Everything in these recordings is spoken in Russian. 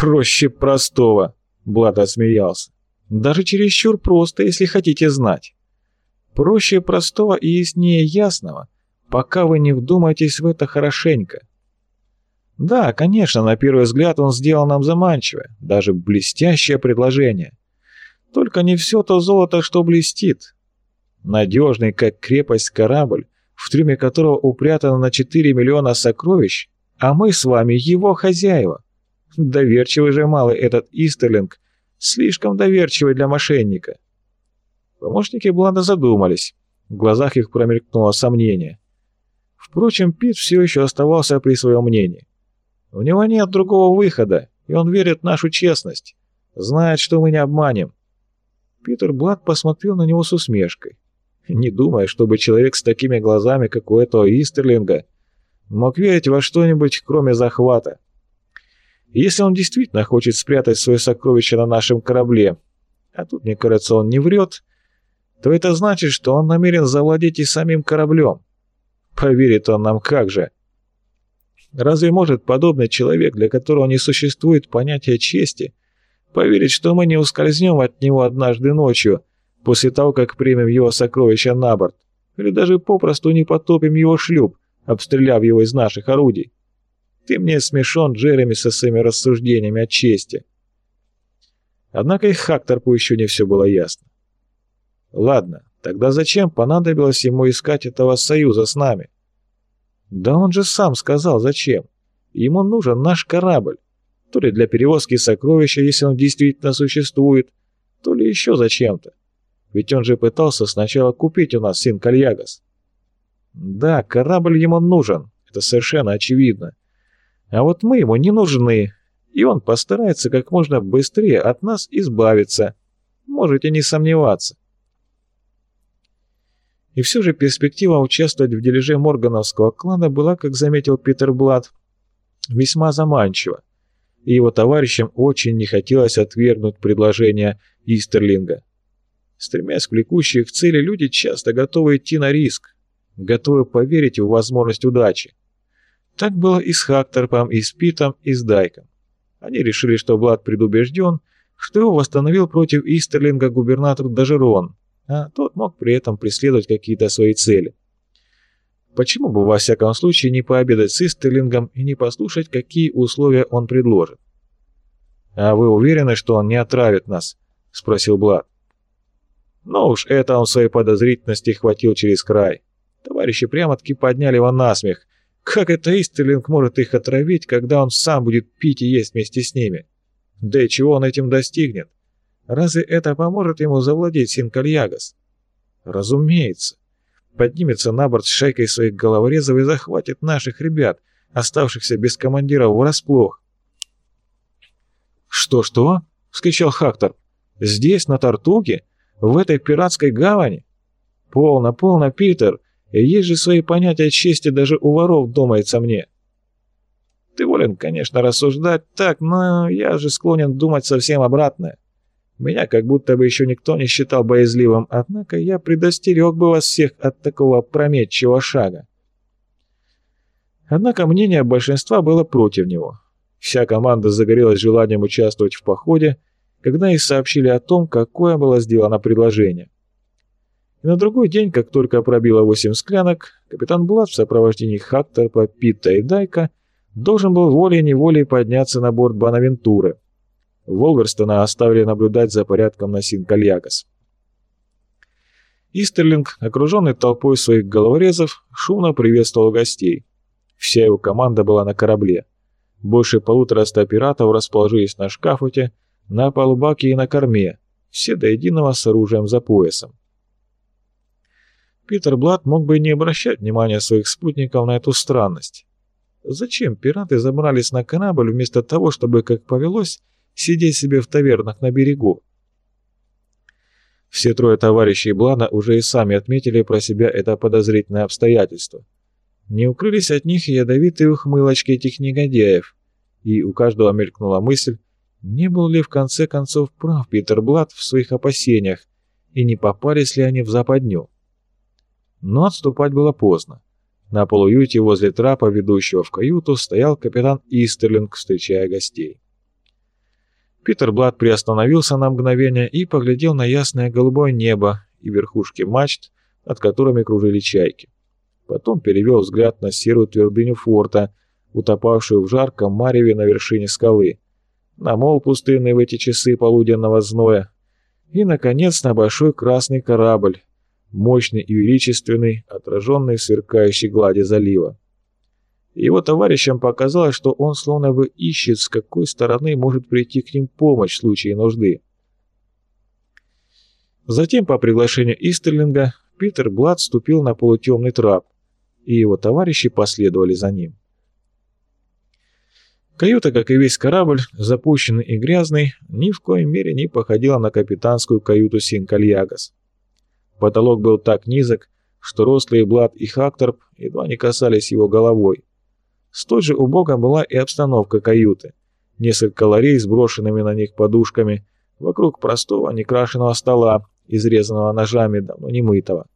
«Проще простого», — Блад отсмеялся. «Даже чересчур просто, если хотите знать. Проще простого и яснее ясного, пока вы не вдумаетесь в это хорошенько. Да, конечно, на первый взгляд он сделал нам заманчивое, даже блестящее предложение. Только не все то золото, что блестит. Надежный, как крепость, корабль, в трюме которого упрятано на 4 миллиона сокровищ, а мы с вами его хозяева. Доверчивый же малый этот Истерлинг, слишком доверчивый для мошенника. Помощники Бланда задумались, в глазах их промелькнуло сомнение. Впрочем, Пит все еще оставался при своем мнении. У него нет другого выхода, и он верит в нашу честность, знает, что мы не обманем. Питер Блад посмотрел на него с усмешкой. Не думая, чтобы человек с такими глазами, как у этого Истерлинга, мог верить во что-нибудь, кроме захвата. Если он действительно хочет спрятать свое сокровище на нашем корабле, а тут, мне кажется, он не врет, то это значит, что он намерен завладеть и самим кораблем. Поверит он нам как же. Разве может подобный человек, для которого не существует понятия чести, поверить, что мы не ускользнем от него однажды ночью, после того, как примем его сокровища на борт, или даже попросту не потопим его шлюп, обстреляв его из наших орудий? Ты мне смешон, Джереми, со своими рассуждениями о чести. Однако и Хакторпу еще не все было ясно. Ладно, тогда зачем понадобилось ему искать этого союза с нами? Да он же сам сказал, зачем. Ему нужен наш корабль. То ли для перевозки сокровища, если он действительно существует, то ли еще зачем-то. Ведь он же пытался сначала купить у нас Син Кальягас. Да, корабль ему нужен, это совершенно очевидно. А вот мы ему не нужны, и он постарается как можно быстрее от нас избавиться. Можете не сомневаться. И все же перспектива участвовать в дележе Моргановского клана была, как заметил Питер Блад, весьма заманчива, и его товарищам очень не хотелось отвергнуть предложение Истерлинга. Стремясь к влекущей их цели, люди часто готовы идти на риск, готовы поверить в возможность удачи. Так было и с Хакторпом, и с Питом, и с Дайком. Они решили, что Блад предубежден, что его восстановил против Истерлинга губернатор Дажерон, а тот мог при этом преследовать какие-то свои цели. Почему бы во всяком случае не пообедать с Истерлингом и не послушать, какие условия он предложит? «А вы уверены, что он не отравит нас?» — спросил Блад. «Ну уж это он своей подозрительности хватил через край. Товарищи прямо-таки подняли его насмех. Как это Истерлинг может их отравить, когда он сам будет пить и есть вместе с ними? Да и чего он этим достигнет? Разве это поможет ему завладеть Синкальягас? Разумеется. Поднимется на борт с шайкой своих головорезов и захватит наших ребят, оставшихся без командира врасплох. «Что-что?» — вскричал Хактор. «Здесь, на Тартуге? В этой пиратской гавани?» «Полно, полно, Питер. Есть же свои понятия чести даже у воров, думается мне». «Ты волен, конечно, рассуждать так, но я же склонен думать совсем обратное. Меня как будто бы еще никто не считал боязливым, однако я предостерег бы вас всех от такого опрометчивого шага. Однако мнение большинства было против него. Вся команда загорелась желанием участвовать в походе, когда их сообщили о том, какое было сделано предложение. И на другой день, как только пробило восемь склянок, капитан Блад в сопровождении Хактора, Питта и Дайка должен был волей-неволей подняться на борт Бонавентуры – Волверстона оставили наблюдать за порядком на Синкальякос. Истерлинг, окруженный толпой своих головорезов, шумно приветствовал гостей. Вся его команда была на корабле. Больше полутора ста пиратов расположились на шкафуте, на полубаке и на корме, все до единого с оружием за поясом. Питер Блад мог бы и не обращать внимания своих спутников на эту странность. Зачем пираты забрались на корабль вместо того, чтобы, как повелось, сидеть себе в тавернах на берегу. Все трое товарищей Блана уже и сами отметили про себя это подозрительное обстоятельство. Не укрылись от них ядовитые ухмылочки этих негодяев, и у каждого мелькнула мысль, не был ли в конце концов прав Питер Блад в своих опасениях, и не попались ли они в западню. Но отступать было поздно. На полуюте возле трапа, ведущего в каюту, стоял капитан Истерлинг, встречая гостей. Питер Блад приостановился на мгновение и поглядел на ясное голубое небо и верхушки мачт, над которыми кружили чайки. Потом перевел взгляд на серую твердыню форта, утопавшую в жарком мареве на вершине скалы, на мол пустынный в эти часы полуденного зноя, и, наконец, на большой красный корабль, мощный и величественный, отраженный в сверкающей глади залива. Его товарищам показалось, что он словно бы ищет, с какой стороны может прийти к ним помощь в случае нужды. Затем, по приглашению Истерлинга, Питер Блад ступил на полутемный трап, и его товарищи последовали за ним. Каюта, как и весь корабль, запущенный и грязный, ни в коей мере не походила на капитанскую каюту Синкальягас. Потолок был так низок, что рослые Блад и Хакторп едва не касались его головой. Столь же убога была и обстановка каюты. Несколько ларей с брошенными на них подушками, вокруг простого некрашенного стола, изрезанного ножами, давно не мытого.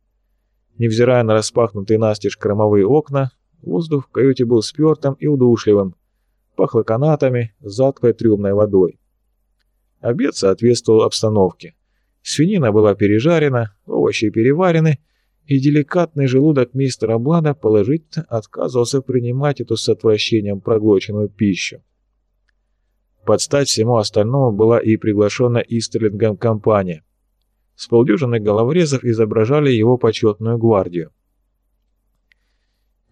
Невзирая на распахнутые настежь кромовые окна, воздух в каюте был спертым и удушливым, пахло канатами, затклой трюмной водой. Обед соответствовал обстановке. Свинина была пережарена, овощи переварены, и деликатный желудок мистера Блада положительно отказывался принимать эту с отвращением проглоченную пищу. Под стать всему остальному была и приглашенная Истерлингом компания. С полдюжины головорезов изображали его почетную гвардию.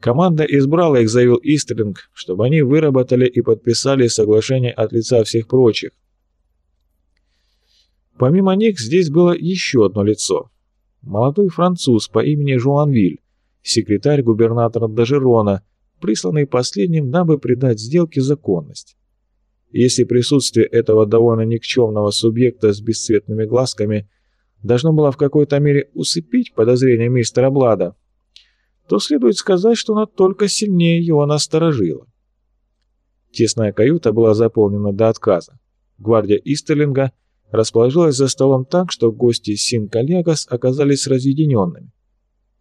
Команда избрала их, заявил Истерлинг, чтобы они выработали и подписали соглашение от лица всех прочих. Помимо них здесь было еще одно лицо. Молодой француз по имени Жуанвиль, секретарь губернатора Дажерона, присланный последним, дабы придать сделке законность. Если присутствие этого довольно никчемного субъекта с бесцветными глазками должно было в какой-то мере усыпить подозрения мистера Блада, то следует сказать, что она только сильнее его насторожила. Тесная каюта была заполнена до отказа. Гвардия Истерлинга расположилась за столом так, что гости Син-Калегас оказались разъединенными.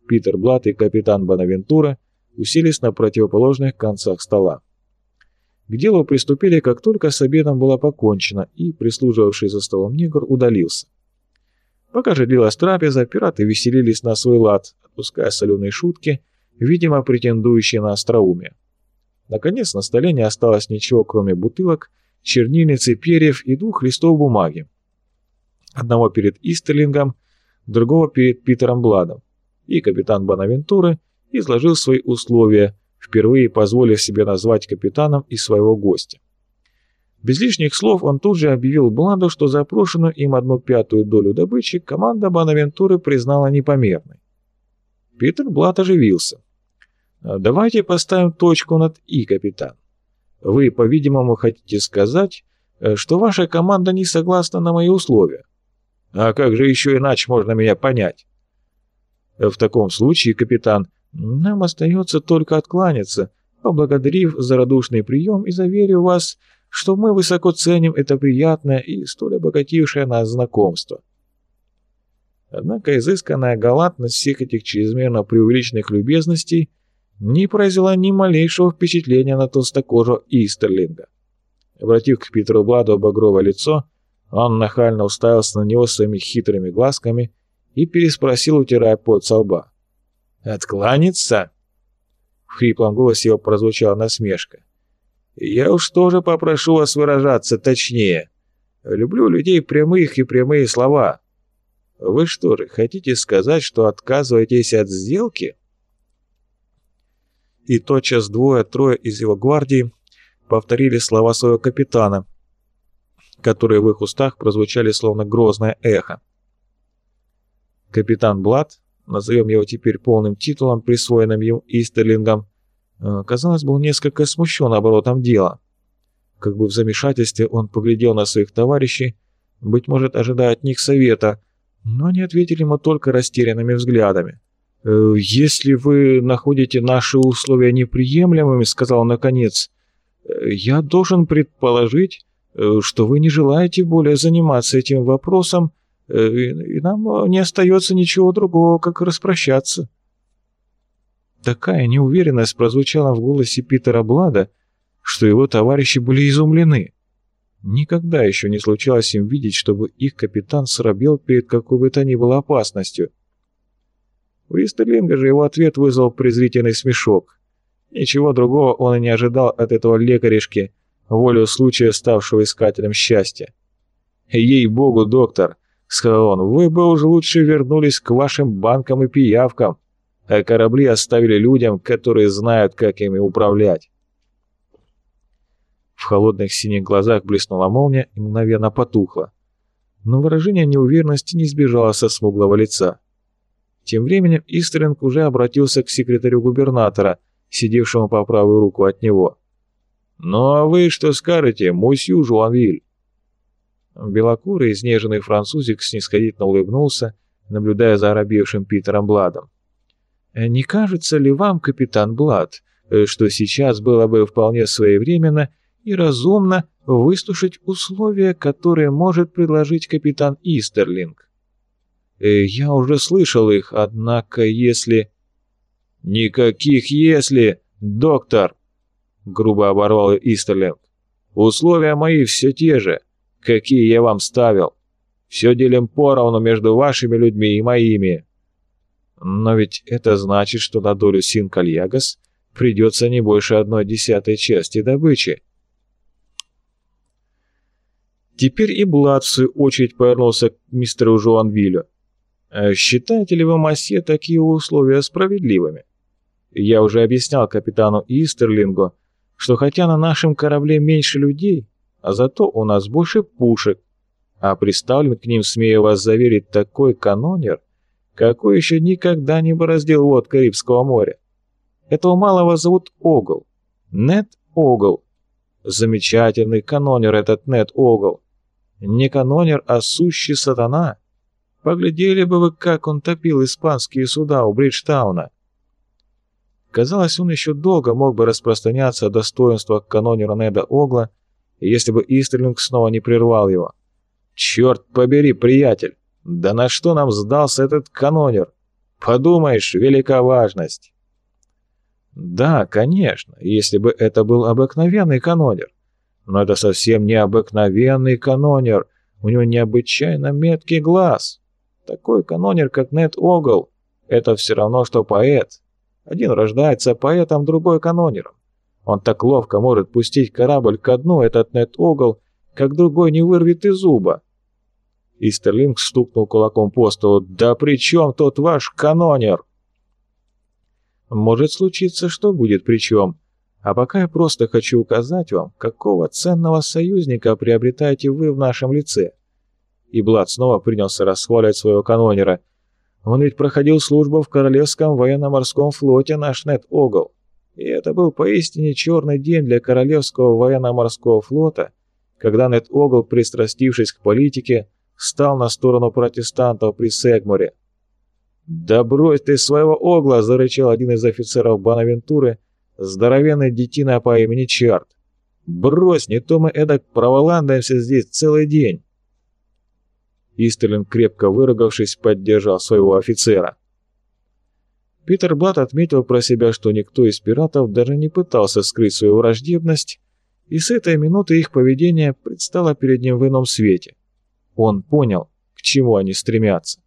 Питер Блат и капитан Бонавентура уселись на противоположных концах стола. К делу приступили, как только с обедом было покончено, и прислуживавший за столом негр удалился. Пока же длилась трапеза, пираты веселились на свой лад, отпуская соленые шутки, видимо, претендующие на остроумие. Наконец на столе не осталось ничего, кроме бутылок, чернильницы, перьев и двух листов бумаги. Одного перед Истерлингом, другого перед Питером Бладом. И капитан Бонавентуры изложил свои условия, впервые позволив себе назвать капитаном и своего гостя. Без лишних слов он тут же объявил Бладу, что запрошенную им одну пятую долю добычи команда Бонавентуры признала непомерной. Питер Блад оживился. «А «Давайте поставим точку над «и», капитан. Вы, по-видимому, хотите сказать, э, что ваша команда не согласна на мои условия. А как же еще иначе можно меня понять?» «В таком случае, капитан, нам остается только откланяться, поблагодарив за радушный прием и заверив вас, что мы высоко ценим это приятное и столь обогатившее нас знакомство. Однако изысканная галантность всех этих чрезмерно преувеличенных любезностей не произвела ни малейшего впечатления на толстокожего Истерлинга. Обратив к Питеру Бладу багровое лицо, он нахально уставился на него своими хитрыми глазками и переспросил, утирая пот со лба. «Откланяться?» В хриплом голосе его прозвучала насмешка. Я уж тоже попрошу вас выражаться точнее. Люблю людей прямых и прямые слова. Вы что же, хотите сказать, что отказываетесь от сделки?» И тотчас двое-трое из его гвардии повторили слова своего капитана, которые в их устах прозвучали словно грозное эхо. Капитан Блад, назовем его теперь полным титулом, присвоенным ему Истерлингом, Э, казалось, был несколько смущен оборотом дела. Как бы в замешательстве он поглядел на своих товарищей, быть может, ожидая от них совета, но они ответили ему только растерянными взглядами. «Э, «Если вы находите наши условия неприемлемыми, — сказал наконец, — я должен предположить, э, что вы не желаете более заниматься этим вопросом, и нам не остается ничего другого, как распрощаться». Такая неуверенность прозвучала в голосе Питера Блада, что его товарищи были изумлены. Никогда еще не случалось им видеть, чтобы их капитан срабел перед какой бы то ни было опасностью. У Истерлинга же его ответ вызвал презрительный смешок. Ничего другого он и не ожидал от этого лекаришки, волю случая ставшего искателем счастья. «Ей-богу, доктор!» — сказал он, — «вы бы уже лучше вернулись к вашим банкам и пиявкам, а корабли оставили людям, которые знают, как ими управлять». В холодных синих глазах блеснула молния и мгновенно потухла. Но выражение неуверенности не сбежало со смуглого лица. Тем временем Истринг уже обратился к секретарю губернатора, сидевшему по правую руку от него. «Ну а вы что скажете, мусью Жуанвиль?» Белокурый, изнеженный французик снисходительно улыбнулся, наблюдая за оробевшим Питером Бладом. «Э, «Не кажется ли вам, капитан Блад, э, что сейчас было бы вполне своевременно и разумно выслушать условия, которые может предложить капитан Истерлинг?» э, «Я уже слышал их, однако если...» «Никаких «если», доктор!» — грубо оборвал Истерлинг. «Условия мои все те же какие я вам ставил. Все делим поровну между вашими людьми и моими. Но ведь это значит, что на долю Синкальягас придется не больше одной десятой части добычи. Теперь и Блад, в свою очередь, повернулся к мистеру Жуанвилю. «Э, «Считаете ли вы, Масье, такие условия справедливыми? Я уже объяснял капитану Истерлингу, что хотя на нашем корабле меньше людей, а зато у нас больше пушек, а приставлен к ним, смею вас заверить, такой канонер, какой еще никогда не бороздил вод Карибского моря. Этого малого зовут Огл. Нет Огл. Замечательный канонер этот Нет Огл. Не канонер, а сущий сатана. Поглядели бы вы, как он топил испанские суда у Бриджтауна. Казалось, он еще долго мог бы распространяться о достоинствах канонера Неда Огла, если бы Истерлинг снова не прервал его. «Черт побери, приятель! Да на что нам сдался этот канонер? Подумаешь, велика важность!» «Да, конечно, если бы это был обыкновенный канонер. Но это совсем не обыкновенный канонер, у него необычайно меткий глаз. Такой канонер, как Нет Огл, это все равно, что поэт. Один рождается поэтом, другой канонером. Он так ловко может пустить корабль ко дну, этот нет-угол, как другой не вырвет из зуба. Истерлинг стукнул кулаком по столу. «Да при чем тот ваш канонер?» «Может случиться, что будет при чем. А пока я просто хочу указать вам, какого ценного союзника приобретаете вы в нашем лице». И Блад снова принялся расхваливать своего канонера. «Он ведь проходил службу в Королевском военно-морском флоте, наш Нет-Огл. И это был поистине черный день для Королевского военно-морского флота, когда Нет Огл, пристрастившись к политике, стал на сторону протестантов при Сегморе. «Да брось ты своего Огла!» – зарычал один из офицеров Бонавентуры, здоровенный детина по имени Чарт. «Брось, не то мы эдак проволандаемся здесь целый день!» Истерлин, крепко выругавшись, поддержал своего офицера. Питер Блат отметил про себя, что никто из пиратов даже не пытался скрыть свою враждебность, и с этой минуты их поведение предстало перед ним в ином свете. Он понял, к чему они стремятся.